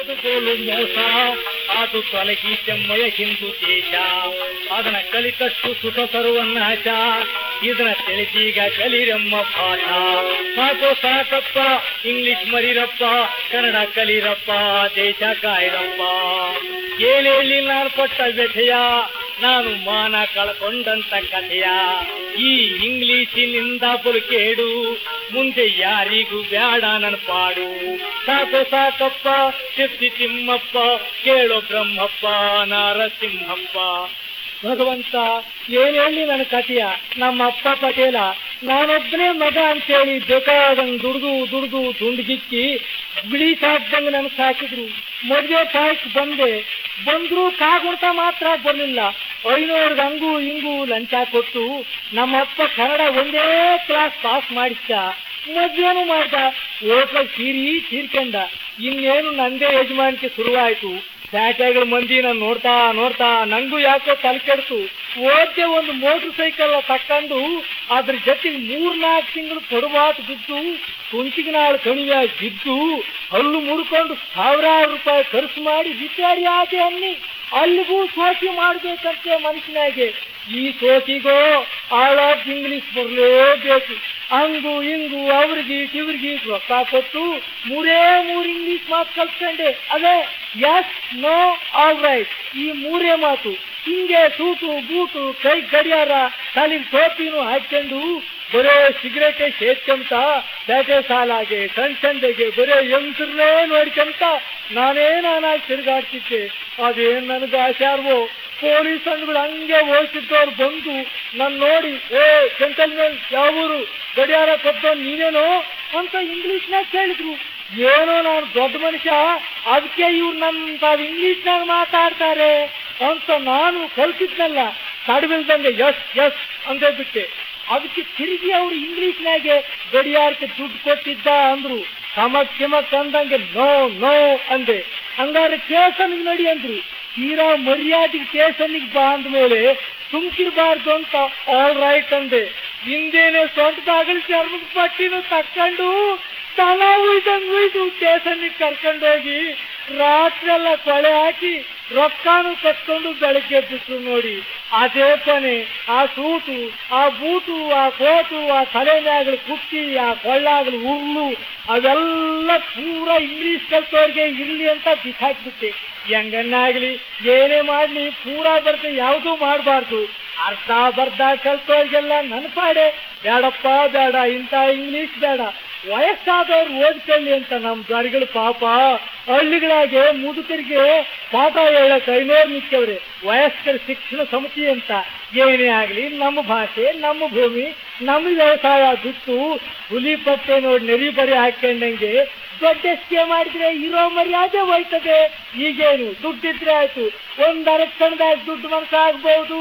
ಓದುಗೋಲು ಮೋಸ ಅದು ತೊಲಗಿ ಚೆಮ್ಮಯ ಹಿಂದೂ ದೇಶ ಅದನ್ನ ಕಲಿತಷ್ಟು ಸುಖ ಸರ್ವನಾಶ ಇದನ್ನ ತಿಳಿದೀಗ ಕಲಿರಮ್ಮ ಪಾಠ ಸಾಕೋ ಸಾಕಪ್ಪ ಇಂಗ್ಲಿಷ್ ಮರಿರಪ್ಪ, ಕನ್ನಡ ಕಲಿರಪ್ಪ, ದೇಶ ಕಾಯಿರಪ್ಪ. ಇಲ್ಲಿ ನಾನು ಕೊಟ್ಟ ವ್ಯಥೆಯ ನಾನು ಮಾನ ಕಳ್ಕೊಂಡಂತ ಕಥೆಯ ಈ ಇಂಗ್ಲಿಷಿನಿಂದ ಕೇಡು ಮುಂದೆ ಯಾರಿಗೂ ಬ್ಯಾಡ ನನ್ ಪಾಡು ಸಾಕು ಸಾಕಪ್ಪ ತಿಪ್ಪಿ ತಿಮ್ಮಪ್ಪ, ಕೇಳೋ ಬ್ರಹ್ಮಪ್ಪ, ನಾರಸಿಂಹಪ್ಪ. ಭಗವಂತ, ಏನ್ ಹೇಳಿ ನನ್ನ ಕಥೆಯ? ನಮ್ಮ ಅಪ್ಪ ಪಟೇಲ ನಾನೊಬ್ಬನೇ ಮಗ ಅಂತೇಳಿ ಬೇಕಾದಂಗ್ ದುಡ್ದು ದುಡ್ದು ದುಂಡ್ಗಿಕ್ಕಿ ಬಿಳಿ ಸಾಕ್ದಂಗ್ ನನ್ ಸಾಕಿದ್ರು. ಮದ್ವೆ ತಾಯ್ಕ್ ಬಂದೆ. ಬಂದ್ರು ಕಾಗುಂಟ ಮಾತ್ರ ಬರ್ಲಿಲ್ಲ. ಐನೂರು ಹಂಗು ಹಿಂಗು ಲಂಚ ಕೊಟ್ಟು ನಮ್ಮಪ್ಪ ಕನ್ನಡ ಒಂದೇ ಕ್ಲಾಸ್ ಪಾಸ್ ಮಾಡಿಸ ಮದ್ವೆನೂ ಮಾಡ್ದ. ಓಟ್ಲ ಸೀರಿ ತೀರ್ಕೊಂಡ. ಇನ್ನೇನು ನಂದೇ ಯಜಮಾನಿಕೆ ಶುರುವಾಯ್ತು. ಬ್ಯಾಟೆಗಳ ಮಂದಿ ನಾನು ನೋಡ್ತಾ ನೋಡ್ತಾ ನಂಗೂ ಯಾಕೋ ತಲೆ ಕೆಡ್ತು. ಓದ್ಯ ಒಂದು ಮೋಟರ್ ಸೈಕಲ್ ತಕ್ಕಂಡು ಅದ್ರ ಜೊತೆಗೆ ಮೂರ್ನಾಲ್ಕು ತಿಂಗಳು ಕೊಡಬಾಟ್ ಬಿದ್ದು ಕುಂಚಿಗೆ ನಾಳು ಕಣಿವೆ ಬಿದ್ದು ಹಲ್ಲು ಮುಡ್ಕೊಂಡು ಸಾವಿರಾರು ರೂಪಾಯಿ ಖರ್ಚು ಮಾಡಿ ವಿಚಾರಿ ಆಗಿ ಅನ್ನಿ. ಅಲ್ಲಿಗೂ ಸೋಕಿ ಮಾಡ್ಬೇಕಂತೆ ಮನಸ್ಸಿನಾಗೆ ಈ ಸೋಕಿಗೋ ಆಳ ಇಂಗ್ಲಿಷ್ ಬರಲೇಬೇಕು. ಹಂಗು ಹಿಂಗು ಅವ್ರಿಗೆ ಇವ್ರಿಗೆ ರೊಕ್ಕ ಕೊಟ್ಟು ಮೂರೇ ಮೂರು ಇಂಗ್ಲಿಷ್ ಮಾತು ಕಲ್ತ್ಕೊಂಡೆ. ಅದೇ ಎಸ್ ನೋ ಆಲ್ ರೈಟ್ ಈ ಮೂರೇ ಮಾತು ಹಿಂಗೆ ಸೂಟು ಬೂಟು ಕೈ ಗಡಿಯಾರ ತಲೆಗೆ ಟೋಪಿನೂ ಹಾಕೊಂಡು ಬರೇ ಸಿಗರೇಟೆ ಸೇರ್ಕೊಂತ ಬೇಟೆ ಸಾಲಾಗೆ ಸಣ್ಣ ಸಂಡೆಗೆ ಬರೋ ಹೆಂಗಸರ್ನೇ ನೋಡ್ಕೊಂತ ನಾನೇ ನಾನಾಗಿ ತಿರುಗಾಡ್ತಿದ್ದೆ. ಅದೇನ್ ನನಗೆ ಆಶಾರ್ವೋ ಪೊಲೀಸ್ ಅಂದ್ಗಳು ಹಂಗೆ ಓಡಿಸಿದ್ದವ್ರು ಬಂದು ನನ್ನ ನೋಡಿ, ಏ ಜೆಂಟಲ್ಮೆನ್ ಯಾವ ಊರು? ಗಡಿಯಾರ ಕೊಟ್ಟು ನೀನೇನೋ? ಅಂತ ಇಂಗ್ಲೀಷ್ನಾಗ ಕೇಳಿದ್ರು. ಏನೋ ನಾನು ದೊಡ್ಡ ಮನುಷ್ಯ ಅದಕ್ಕೆ ಇವ್ರು ನನ್ನ ಇಂಗ್ಲೀಷ್ನಾಗ ಮಾತಾಡ್ತಾರೆ. ಅಂತ ನಾನು ಕಲ್ತಿದ್ನಲ್ಲ ತಡವಿಲ್ದಂಗೆ ಎಸ್ ಎಸ್ ಅಂತ ಬಿಟ್ಟೆ. ಅದಕ್ಕೆ ತಿರುಗಿ ಅವರು ಇಂಗ್ಲಿಷ್ನಾಗೆ ಗಡಿಯಾರಕ್ಕೆ ದುಡ್ಡು ಕೊಟ್ಟಿದ್ದ ಅಂದ್ರು. ಕಮಕ್ ಕಿಮಕ್ ಅಂದಂಗೆ ನೋ ನೋ ಅಂದೆ. ಹಂಗಾರೆ ಕೇಸನಿಗೆ ನಡಿ ಅಂದ್ರು. ತೀರಾ ಮರ್ಯಾದೆಗೆ ಕೇಸನಿಗೆ ಬಾ ಅಂದ್ಮೇಲೆ ಸುಮ್ಕಿರ್ಬಾರ್ದು ಅಂತ ಆಲ್ ರೈಟ್ ಅಂದೆ. ಹಿಂದೇನೆ ಸ್ವಂತದಾಗಲಿ ಚರ್ಮದ ಪಟ್ಟಿನ ತಕ್ಕೊಂಡು ತಲಾ ಉಯ್ದಂಗ್ ಉಯ್ದು ಕೇಸನಿಗೆ ಕರ್ಕೊಂಡೋಗಿ ರಾತ್ರಿ ಎಲ್ಲ ಕೊಳೆ ಹಾಕಿ ರೊಕ್ಕಾನು ಕಟ್ಕೊಂಡು ಬೆಳಗ್ಗೆ ಎದ್ದಿತ್ತು ನೋಡಿ. ಅದೇ ಪನೆ ಆ ಸೂಟು, ಆ ಬೂಟು, ಆ ಕೋಟು, ಆ ತಲೆನಾಗಲು ಕುಕ್ಕಿ ಆ ಕೊಳ್ಳಾಗಲು ಹುಲ್ಲು, ಅವೆಲ್ಲ ಪೂರ ಇಂಗ್ಲೀಷ್ ಕಲ್ತವ್ರಿಗೆ ಇರ್ಲಿ ಅಂತ ಬಿಸಾಕ್ಬಿಟ್ಟೆ. ಹೆಂಗನ್ನಾಗ್ಲಿ? ಏನೇ ಮಾಡಲಿ, ಪೂರ ಬರ್ತೆ ಯಾವುದೂ ಮಾಡಬಾರ್ದು. ಅರ್ಧ ಬರ್ಧ ಕಲ್ತವ್ರಿಗೆಲ್ಲ ನನ್ನ ಪಾಡೆ. ಬೇಡಪ್ಪ, ಬೇಡ, ಇಂಥ ಇಂಗ್ಲೀಷ್ ಬೇಡ. ವಯಸ್ಸಾದವ್ರು ಓದ್ಕೊಳ್ಳಿ ಅಂತ ನಮ್ಮ ದಾರಿಗಳು ಪಾಪ. ಹಳ್ಳಿಗಳಾಗೆ ಮುದುಕರಿಗೆ ಪಾಠ ಹೇಳಕ್ ಐನೂರು ನಿಕ್ಕವ್ರೆ ವಯಸ್ಕರ ಶಿಕ್ಷಣ ಸಮಿತಿ ಅಂತ. ಏನೇ ಆಗ್ಲಿ, ನಮ್ಮ ಭಾಷೆ, ನಮ್ಮ ಭೂಮಿ, ನಮ್ಮ ವ್ಯವಸಾಯ ಬಿಟ್ಟು ಹುಲಿ ಪಟ್ಟೆ ನೋಡಿ ನೆರಿ ಬರಿ ಹಾಕೊಂಡಂಗೆ ದೊಡ್ಡಸ್ಕೆ ಮಾಡಿದ್ರೆ ಇರೋ ಮರ್ಯಾದೆ ಹೋಯ್ತದೆ. ಈಗೇನು ದುಡ್ಡಿದ್ರೆ ಆಯ್ತು. ಒಂದರ ಅರಕ್ಷಣದಾಗ ದುಡ್ಡು ಮನಸ್ಸಾಗ್ಬಹುದು